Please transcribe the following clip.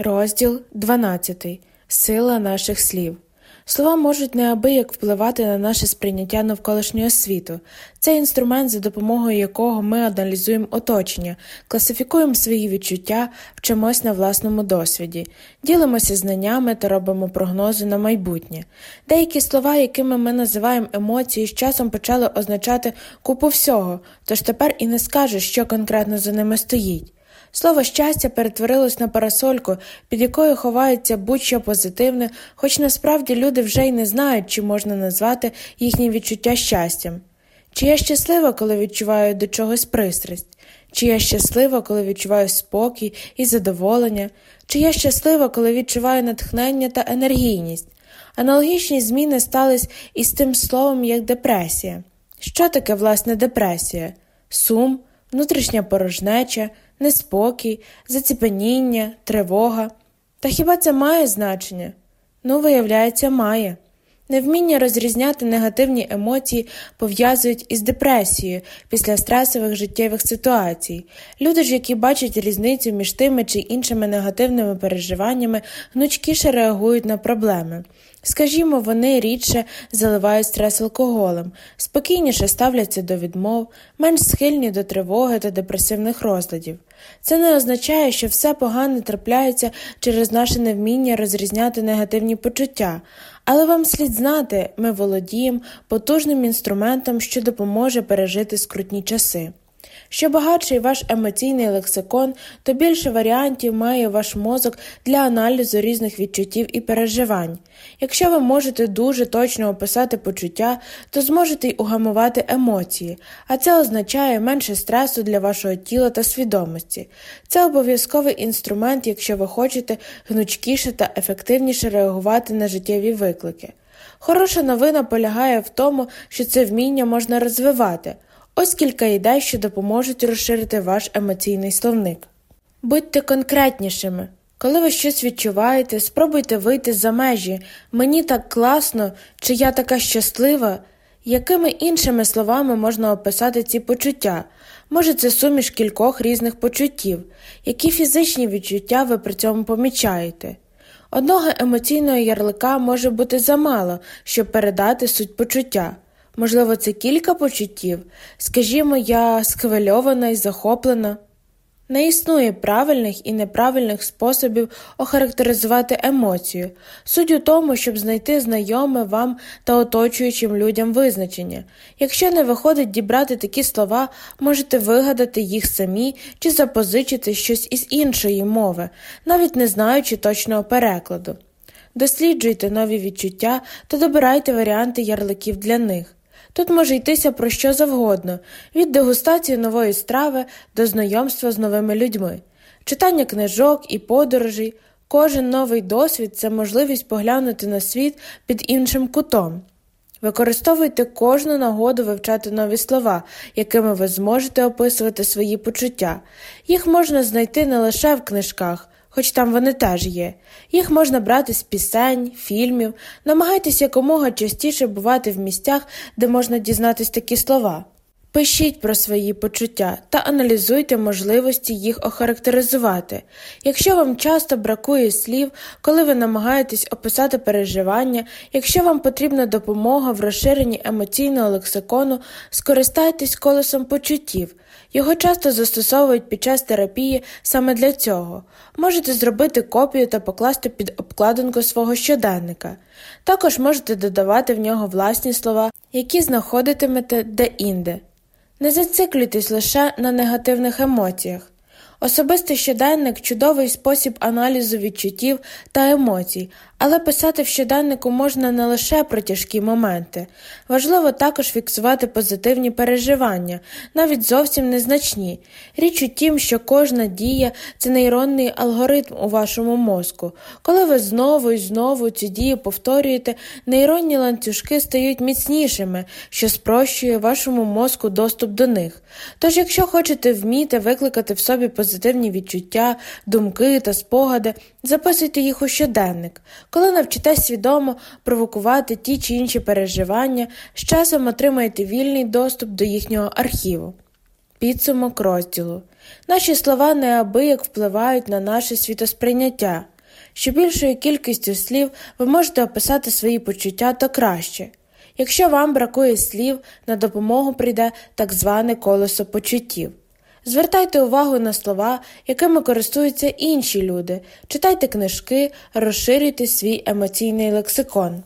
Розділ 12. Сила наших слів. Слова можуть неабияк впливати на наше сприйняття навколишнього світу. Це інструмент, за допомогою якого ми аналізуємо оточення, класифікуємо свої відчуття, вчимось на власному досвіді, ділимося знаннями та робимо прогнози на майбутнє. Деякі слова, якими ми називаємо емоції, з часом почали означати купу всього, тож тепер і не скажеш, що конкретно за ними стоїть. Слово щастя перетворилось на парасольку, під якою ховається будь-що позитивне, хоч насправді люди вже й не знають, чи можна назвати їхнє відчуття щастям. Чи я щаслива, коли відчуваю до чогось пристрасть? Чи я щаслива, коли відчуваю спокій і задоволення? Чи я щаслива, коли відчуваю натхнення та енергійність? Аналогічні зміни стались із тим словом, як депресія. Що таке, власне, депресія? Сум, внутрішня порожнеча неспокій, заціпеніння, тривога. Та хіба це має значення? Ну, виявляється, має. Невміння розрізняти негативні емоції пов'язують із депресією після стресових життєвих ситуацій. Люди ж, які бачать різницю між тими чи іншими негативними переживаннями, гнучкіше реагують на проблеми. Скажімо, вони рідше заливають стрес алкоголем, спокійніше ставляться до відмов, менш схильні до тривоги та депресивних розладів. Це не означає, що все погане трапляється через наше невміння розрізняти негативні почуття, але вам слід знати, ми володіємо потужним інструментом, що допоможе пережити скрутні часи. Що багатший ваш емоційний лексикон, то більше варіантів має ваш мозок для аналізу різних відчуттів і переживань. Якщо ви можете дуже точно описати почуття, то зможете й угамувати емоції, а це означає менше стресу для вашого тіла та свідомості. Це обов'язковий інструмент, якщо ви хочете гнучкіше та ефективніше реагувати на життєві виклики. Хороша новина полягає в тому, що це вміння можна розвивати. Ось кілька ідей, що допоможуть розширити ваш емоційний словник. Будьте конкретнішими. Коли ви щось відчуваєте, спробуйте вийти за межі мені так класно, чи я така щаслива. Якими іншими словами можна описати ці почуття? Може, це суміш кількох різних почуттів, які фізичні відчуття ви при цьому помічаєте? Одного емоційного ярлика може бути замало, щоб передати суть почуття. Можливо, це кілька почуттів, скажімо, я схвильована і захоплена. Не існує правильних і неправильних способів охарактеризувати емоцію, суть у тому, щоб знайти знайоме вам та оточуючим людям визначення. Якщо не виходить дібрати такі слова, можете вигадати їх самі чи запозичити щось із іншої мови, навіть не знаючи точного перекладу. Досліджуйте нові відчуття та добирайте варіанти ярликів для них. Тут може йтися про що завгодно від дегустації нової страви до знайомства з новими людьми, читання книжок і подорожей. Кожен новий досвід це можливість поглянути на світ під іншим кутом. Використовуйте кожну нагоду вивчати нові слова, якими ви зможете описувати свої почуття. Їх можна знайти не лише в книжках, хоч там вони теж є. Їх можна брати з пісень, фільмів, намагайтесь якомога частіше бувати в місцях, де можна дізнатись такі слова. Пишіть про свої почуття та аналізуйте можливості їх охарактеризувати. Якщо вам часто бракує слів, коли ви намагаєтесь описати переживання, якщо вам потрібна допомога в розширенні емоційного лексикону, скористайтесь колесом почуттів. Його часто застосовують під час терапії саме для цього. Можете зробити копію та покласти під обкладинку свого щоденника. Також можете додавати в нього власні слова, які знаходитимете де-інде. Не зациклюйтесь лише на негативних емоціях. Особистий щоденник чудовий спосіб аналізу відчуттів та емоцій, але писати в щоденнику можна не лише про тяжкі моменти. Важливо також фіксувати позитивні переживання, навіть зовсім незначні. Річ у тім, що кожна дія це нейронний алгоритм у вашому мозку. Коли ви знову і знову цю дію повторюєте, нейронні ланцюжки стають міцнішими, що спрощує вашому мозку доступ до них. Тож, якщо хочете вміти викликати в собі позитивні відчуття, думки та спогади, записуйте їх у щоденник. Коли навчитесь свідомо провокувати ті чи інші переживання, з часом отримаєте вільний доступ до їхнього архіву. Підсумок розділу. Наші слова неабияк впливають на наше світосприйняття. Що більшою кількістю слів ви можете описати свої почуття, то краще. Якщо вам бракує слів, на допомогу прийде так зване колесо почуттів. Звертайте увагу на слова, якими користуються інші люди, читайте книжки, розширюйте свій емоційний лексикон.